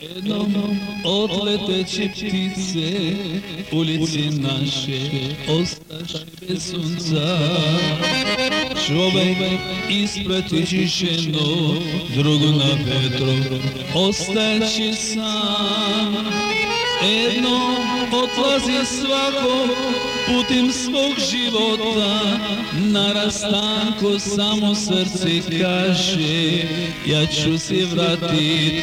Jednom odleteće ptice ulici naše ostaše bez sunca. Čovek ispratići ženu, drugu na vetru ostaće sam. Jednom odlazi svako putem svog života Na rastanku samo srce kaže ja ću se vratiti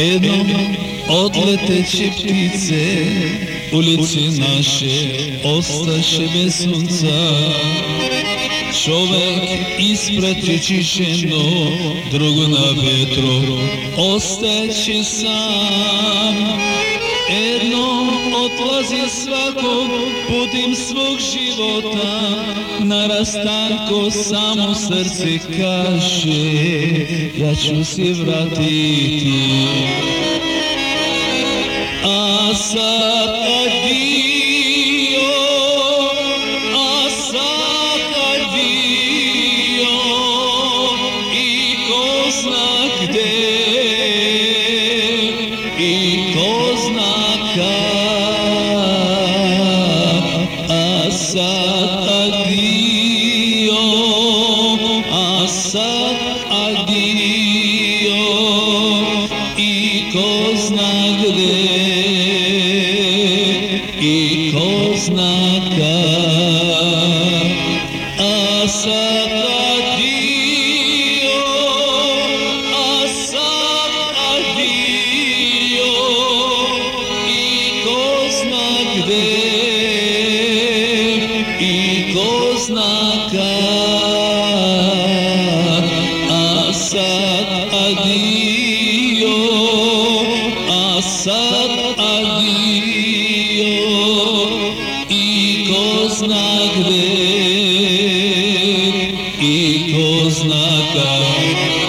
Едно от птице, улици наше осташе без слънца. Човек изпречешено, друго на ветро, остаче сам. Едно отлази сваков путим свог живота, на растанко само сърце каже, я ću си вратити. А сад адио, а сад адио, и ко зна где, и Σα τα δει, όσο αγαπητοί μου, όσο αγαπητοί μου, όσο αγαπητοί μου, I ko zna kad A sad adio A sad adio I ko zna gde I ko zna kad